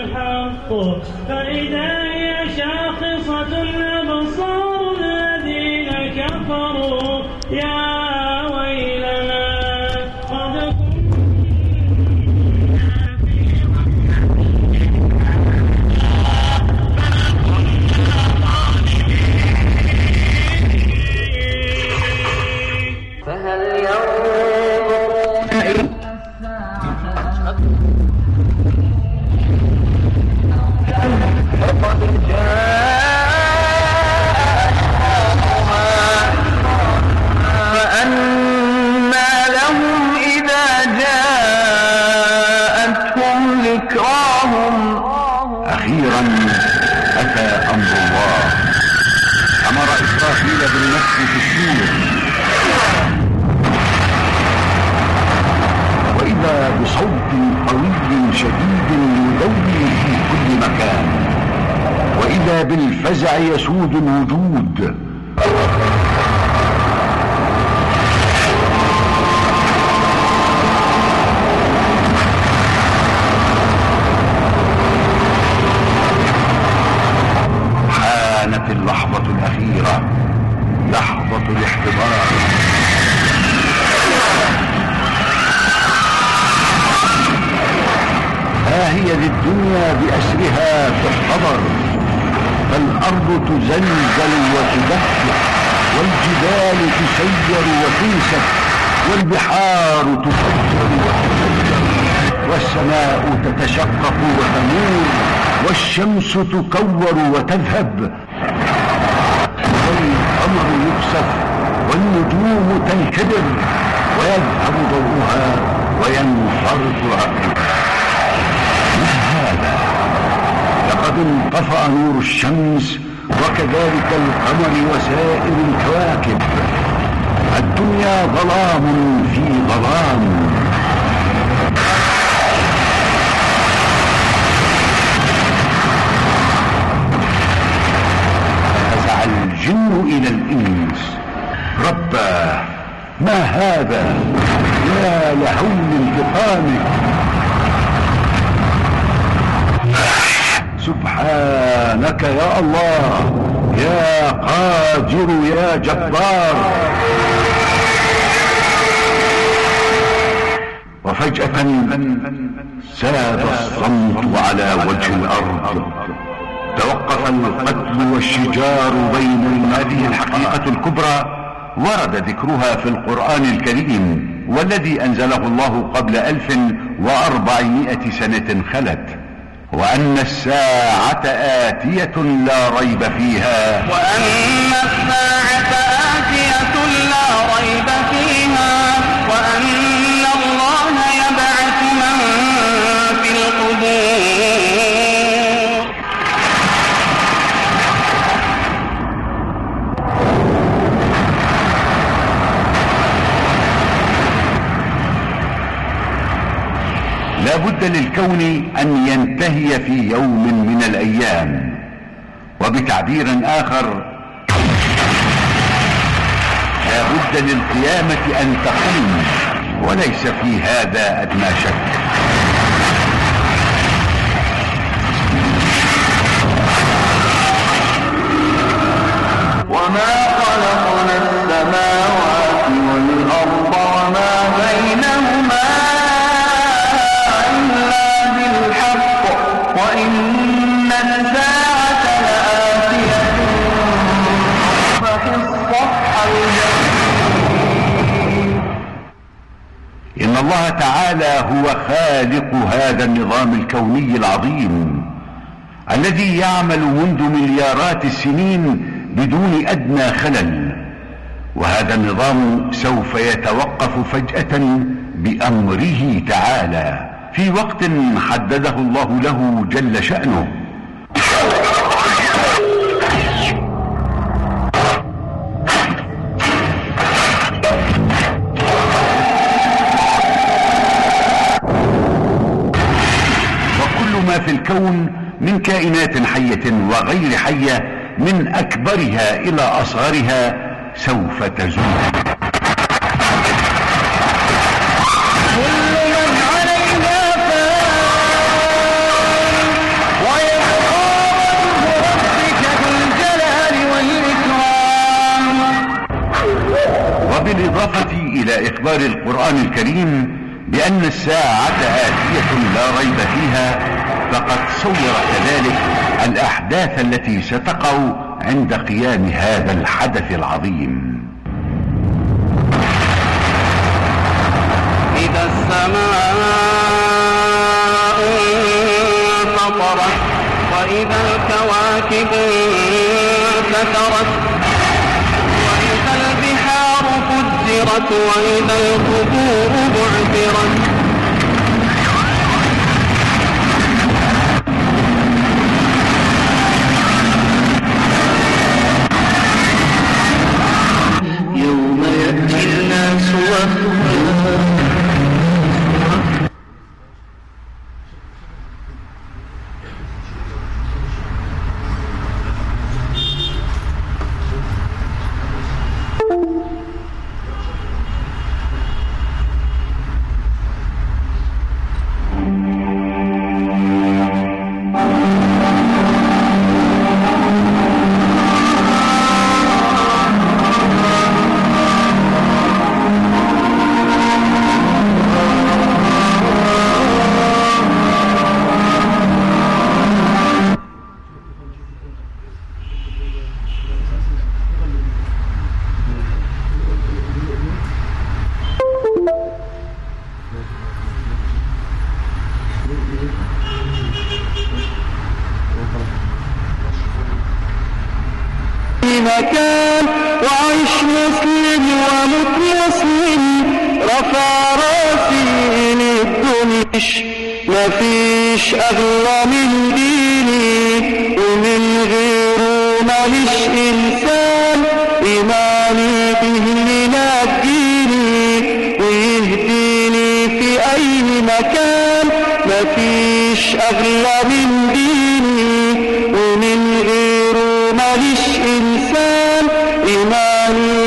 الحق. فإذا هي شاخصة الأبصار الذين كفروا يا وإذا بالفزع يسود الوجود. فالأرض تزلزل وتدفع والجبال تسير وتنسف والبحار تفجر وتفجر والسماء تتشقق وتمور والشمس تكور وتذهب. والقمر يكسف والنجوم تنكدر ويذهب ضوءها وينصرف رأيها ما هذا؟ لقد انطفأ نور الشمس وكذلك القمر وسائر الكواكب. الدنيا ظلام في ظلام. فزع الجن إلى الإنس. رباه ما هذا؟ يا لهول انتقامك سبحانك يا الله يا قادر يا جبار. وفجأة ساد الصمت على وجه الأرض. توقف القتل والشجار بين هذه الحقيقة الكبرى ورد ذكرها في القرآن الكريم والذي أنزله الله قبل ألف وأربعمائة سنة خلت. وأن الساعة آتية لا ريب فيها. وأن الساعة لا بد للكون أن ينتهي في يوم من الأيام. وبتعبير آخر لا بد للقيامة أن تقوم وليس في هذا أدنى شك. وما خلقنا السماوات الله تعالى هو خالق هذا النظام الكوني العظيم الذي يعمل منذ مليارات السنين بدون أدنى خلل. وهذا النظام سوف يتوقف فجأة بأمره تعالى في وقت حدده الله له جل شأنه. الكون من كائنات حية وغير حية من أكبرها إلى أصغرها سوف تزول. وبالإضافة إلى إخبار القرآن الكريم بأن الساعة آتية لا ريب فيها فقد صور كذلك الأحداث التي ستقع عند قيام هذا الحدث العظيم. إذا السماء انفطرت وإذا الكواكب انتثرت وإذا البحار فجرت وإذا القبور بعثرت مفيش اغلى من ديني ومن غيره ماليش انسان إيماني به ينجيني ويهديني في أي مكان مفيش أغلى من ديني ومن غيره ماليش انسان إيماني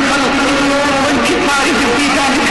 الخلق وانكسارهم في ذلك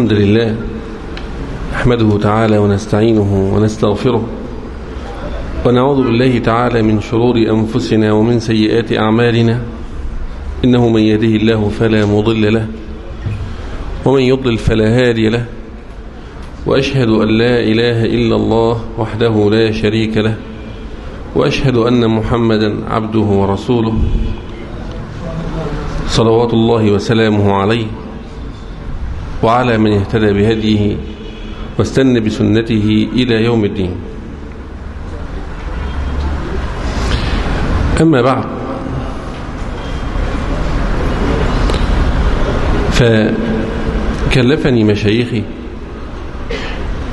الحمد لله نحمده تعالى ونستعينه ونستغفره ونعوذ بالله تعالى من شرور أنفسنا ومن سيئات أعمالنا إنه من يهده الله فلا مضل له ومن يضلل فلا هادي له وأشهد أن لا إله إلا الله وحده لا شريك له وأشهد أن محمدا عبده ورسوله صلوات الله وسلامه عليه. وعلى من اهتدى بهديه واستنى بسنته إلى يوم الدين. أما بعد فكلفني مشايخي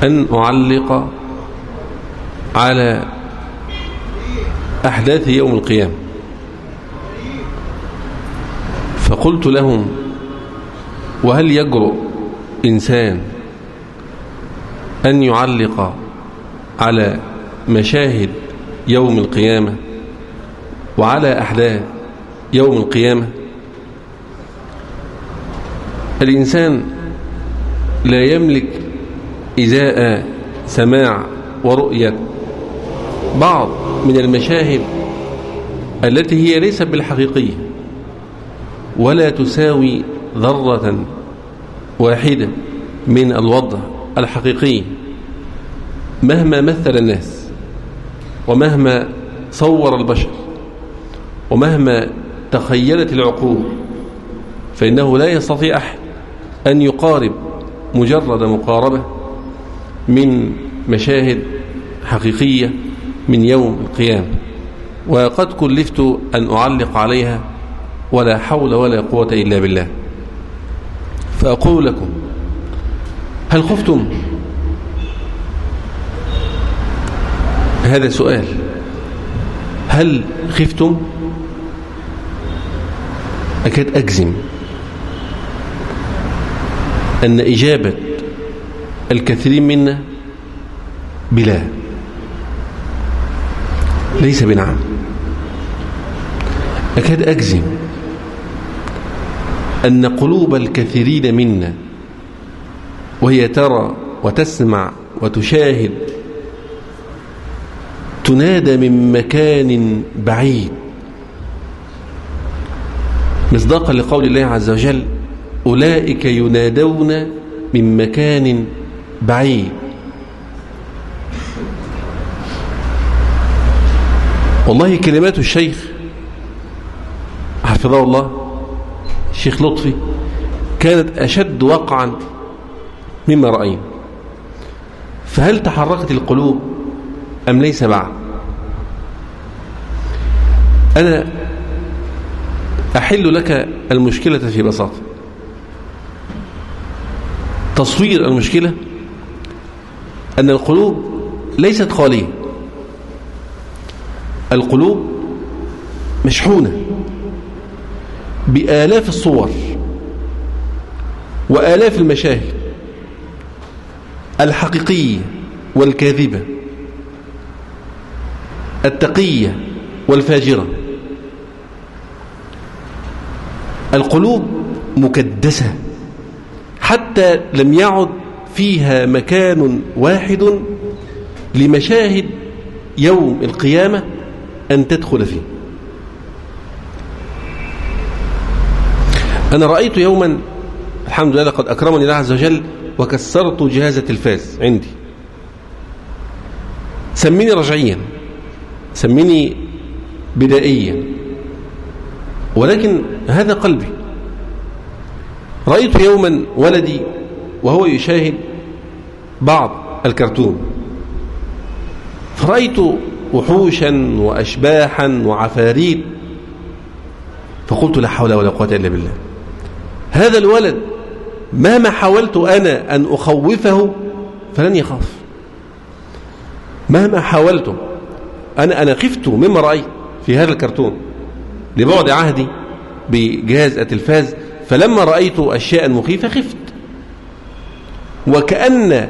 أن أعلق على أحداث يوم القيامة. فقلت لهم وهل يجرؤ إنسان أن يعلق على مشاهد يوم القيامة وعلى أحداث يوم القيامة. الإنسان لا يملك إزاء سماع ورؤية. بعض من المشاهد التي هي ليست بالحقيقية ولا تساوي ذرة واحدة من الوضع الحقيقي. مهما مثل الناس ومهما صور البشر ومهما تخيلت العقول فإنه لا يستطيع أحد أن يقارب مجرد مقاربة من مشاهد حقيقية من يوم القيامة. وقد كلفت أن أعلق عليها ولا حول ولا قوة إلا بالله. فأقول لكم هل خفتم؟ هذا سؤال هل خفتم؟ أكاد أجزم أن إجابة الكثيرين منا بلا ليس بنعم. أكاد أجزم أن قلوب الكثيرين منا وهي ترى وتسمع وتشاهد تنادى من مكان بعيد. مصداقا لقول الله عز وجل أولئك ينادون من مكان بعيد. والله كلمات الشيخ حفظه الله الشيخ لطفي كانت أشد وقعا مما رأينا. فهل تحركت القلوب أم ليس بعد أنا أحل لك المشكلة في بساطة. تصوير المشكلة أن القلوب ليست خالية. القلوب مشحونة. بآلاف الصور وآلاف المشاهد الحقيقية والكاذبة التقية والفاجرة. القلوب مكدسة حتى لم يعد فيها مكان واحد لمشاهد يوم القيامة أن تدخل فيه. أنا رأيت يوما الحمد لله قد أكرمني الله عز وجل وكسرت جهاز التلفاز عندي. سميني رجعيا سميني بدائية ولكن هذا قلبي. رأيت يوما ولدي وهو يشاهد بعض الكرتون. فرأيت وحوشا وأشباحا وعفاريت فقلت لا حول ولا قوة إلا بالله. هذا الولد مهما حاولت أنا أن أخوفه فلن يخاف. مهما حاولت أنا أنا خفت مما رأيت في هذا الكرتون لبعد عهدي بجهاز التلفاز فلما رأيت أشياء مخيفة خفت. وكأن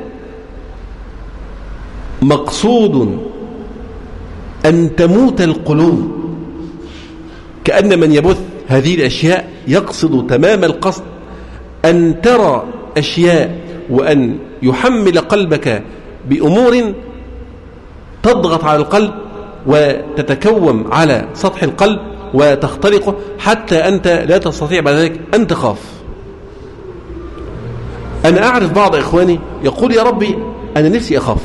مقصود أن تموت القلوب كأن من يبث هذه الأشياء يقصد تمام القصد أن ترى أشياء وأن يحمل قلبك بأمور تضغط على القلب وتتكوم على سطح القلب وتخترقه حتى أنت لا تستطيع بعد ذلك أن تخاف. أنا أعرف بعض إخواني يقول يا ربي أنا نفسي أخاف.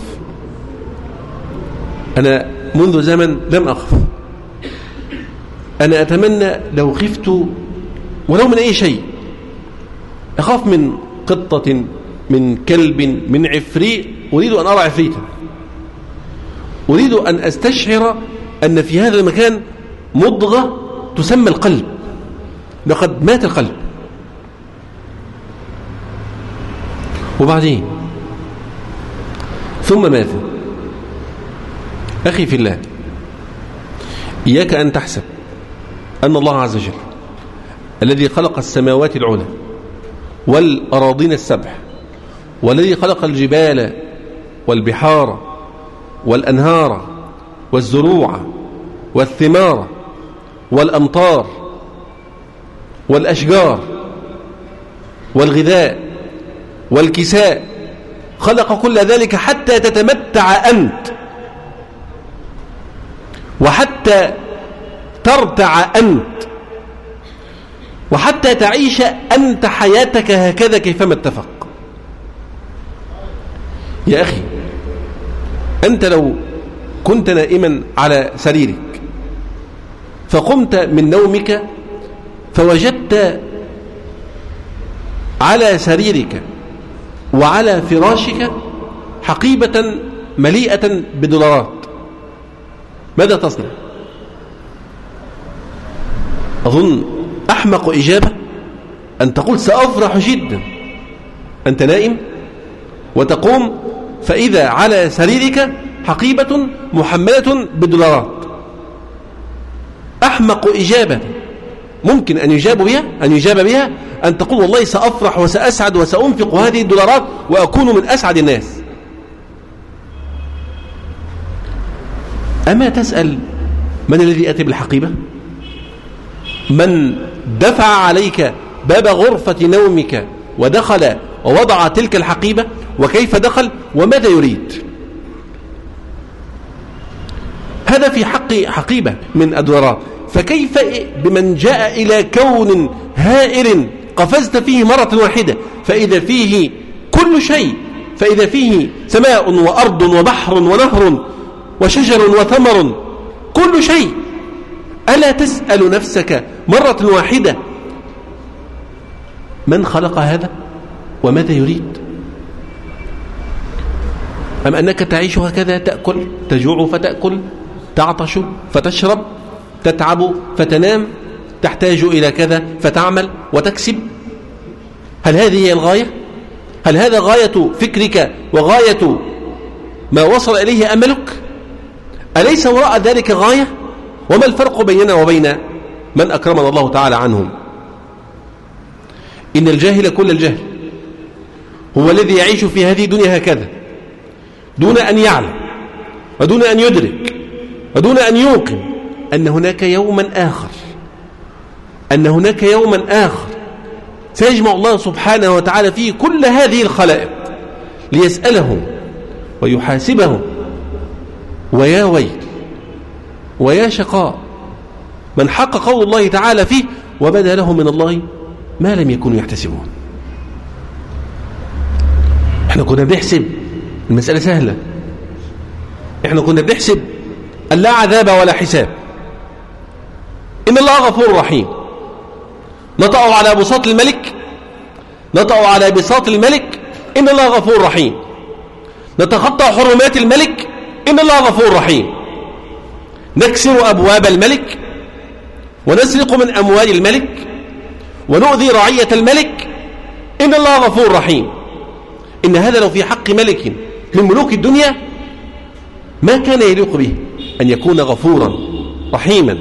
أنا منذ زمن لم أخف. أنا أتمنى لو خفت ولو من أي شيء أخاف من قطة من كلب من عفريت أريد أن أرى عفريتا. أريد أن أستشعر أن في هذا المكان مضغة تسمى القلب. لقد مات القلب. وبعدين؟ ثم ماذا أخي في الله إياك أن تحسب. أن الله عز وجل الذي خلق السماوات العلى والأراضين السبع والذي خلق الجبال والبحار والأنهار والزروع والثمار والأمطار والأشجار والغذاء والكساء خلق كل ذلك حتى تتمتع أنت وحتى ترتع أنت وحتى تعيش أنت حياتك هكذا كيفما اتفق. يا أخي أنت لو كنت نائما على سريرك فقمت من نومك فوجدت على سريرك وعلى فراشك حقيبة مليئة بدولارات. ماذا تصنع؟ أظن أحمق إجابة أن تقول سأفرح جدا. أنت نائم وتقوم فإذا على سريرك حقيبة محملة بالدولارات. أحمق إجابة ممكن أن يجاب بها أن يجاب بها أن تقول والله سأفرح وسأسعد وسأنفق هذه الدولارات وأكون من أسعد الناس. أما تسأل من الذي أتى بالحقيبة؟ من دفع عليك باب غرفة نومك ودخل ووضع تلك الحقيبة وكيف دخل وماذا يريد؟ هذا في حق حقيبة من أدوارات فكيف بمن جاء إلى كون هائل قفزت فيه مرة واحدة؟ فإذا فيه كل شيء فإذا فيه سماء وأرض وبحر ونهر وشجر وثمر كل شيء ألا تسأل نفسك مرة واحدة من خلق هذا؟ وماذا يريد؟ أم أنك تعيش هكذا تأكل تجوع فتأكل تعطش فتشرب تتعب فتنام تحتاج إلى كذا فتعمل وتكسب؟ هل هذه هي الغاية؟ هل هذا غاية فكرك وغاية ما وصل إليه أملك؟ أليس وراء ذلك غاية؟ وما الفرق بيننا وبين من أكرمنا الله تعالى عنهم؟ إن الجاهل كل الجهل. هو الذي يعيش في هذه الدنيا هكذا. دون أن يعلم ودون أن يدرك ودون أن يوقن أن هناك يوما آخر. أن هناك يوما آخر سيجمع الله سبحانه وتعالى فيه كل هذه الخلائق ليسألهم ويحاسبهم. ويا ويل. ويا شقاء من حق قول الله تعالى فيه وبدأ له من الله ما لم يكونوا يحتسبون. إحنا كنا بنحسب المسألة سهلة. إحنا كنا بنحسب أن لا عذاب ولا حساب. إن الله غفور رحيم. نطأوا على بساط الملك نطأوا على بساط الملك إن الله غفور رحيم. نتخطى حرمات الملك إن الله غفور رحيم. نكسر أبواب الملك ونسرق من أموال الملك ونؤذي رعية الملك. إن الله غفور رحيم. إن هذا لو في حق ملك من ملوك الدنيا ما كان يليق به أن يكون غفورا رحيما.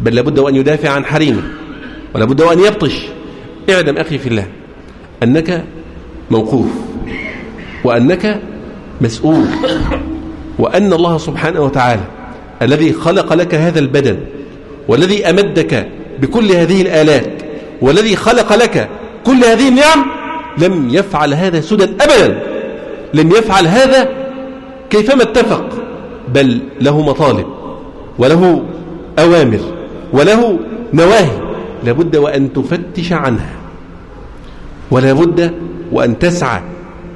بل لابد وأن يدافع عن حريمه ولابد وأن يبطش. اعلم أخي في الله أنك موقوف وأنك مسؤول وأن الله سبحانه وتعالى الذي خلق لك هذا البدن والذي أمدك بكل هذه الآلات والذي خلق لك كل هذه النعم لم يفعل هذا سدى أبدا. لم يفعل هذا كيفما اتفق بل له مطالب وله أوامر وله نواهي لابد وأن تفتش عنها ولا بد وأن تسعى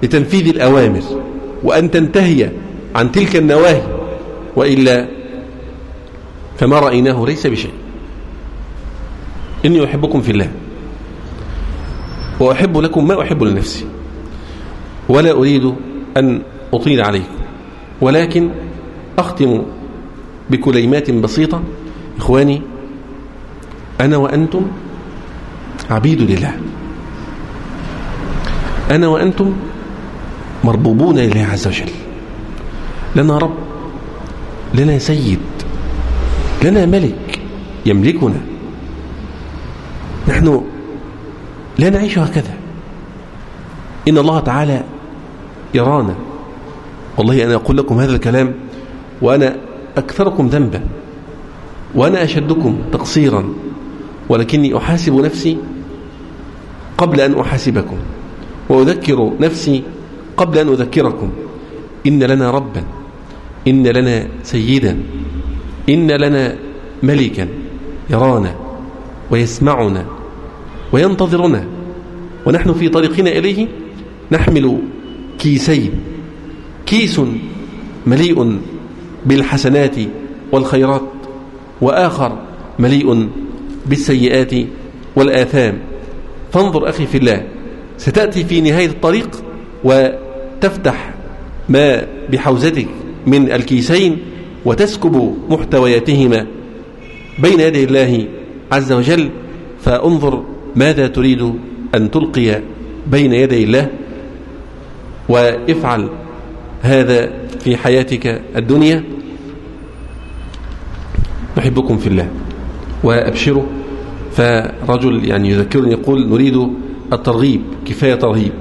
لتنفيذ الأوامر وأن تنتهي عن تلك النواهي وإلا فما رأيناه ليس بشيء. إني أحبكم في الله. وأحب لكم ما أحب لنفسي. ولا أريد أن أطيل عليكم. ولكن أختم بكليمات بسيطة. إخواني أنا وأنتم عبيد لله. أنا وأنتم مربوبون لله عز وجل. لنا رب لنا سيد. لنا ملك يملكنا. نحن لا نعيش هكذا. إن الله تعالى يرانا. والله أنا أقول لكم هذا الكلام وأنا أكثركم ذنبا وأنا أشدكم تقصيرا ولكني أحاسب نفسي قبل أن أحاسبكم وأذكر نفسي قبل أن أذكركم. إن لنا ربا إن لنا سيدا. إن لنا ملكا يرانا ويسمعنا وينتظرنا ونحن في طريقنا إليه نحمل كيسين. كيس مليء بالحسنات والخيرات وآخر مليء بالسيئات والآثام. فانظر أخي في الله ستأتي في نهاية الطريق وتفتح ما بحوزتك من الكيسين وتسكب محتوياتهما بين يدي الله عز وجل فانظر ماذا تريد أن تلقي بين يدي الله وافعل هذا في حياتك الدنيا. نحبكم في الله وأبشروا فرجل يعني يذكرني يقول نريد الترغيب كفاية ترهيب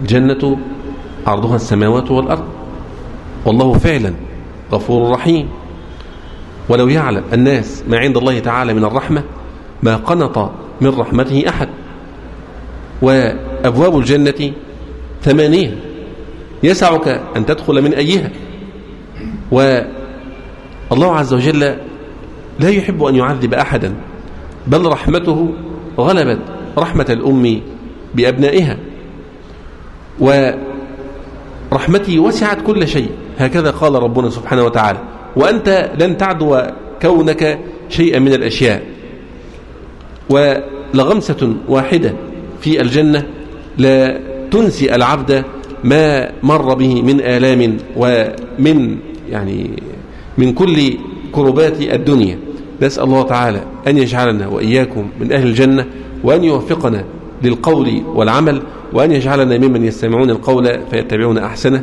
الجنة عرضها السماوات والأرض. والله فعلا غفور رحيم. ولو يعلم الناس ما عند الله تعالى من الرحمة ما قنط من رحمته أحد. وأبواب الجنة ثمانية يسعك أن تدخل من أيها. والله عز وجل لا يحب أن يعذب أحدا بل رحمته غلبت رحمة الأم بأبنائها. ورحمتي وسعت كل شيء. هكذا قال ربنا سبحانه وتعالى وأنت لن تعدو كونك شيئا من الأشياء. ولغمسة واحدة في الجنة لا تنسي العبد ما مر به من آلام ومن يعني من كل كربات الدنيا. نسأل الله تعالى أن يجعلنا وإياكم من أهل الجنة وأن يوفقنا للقول والعمل وأن يجعلنا ممن يستمعون القول فيتبعون أحسنه.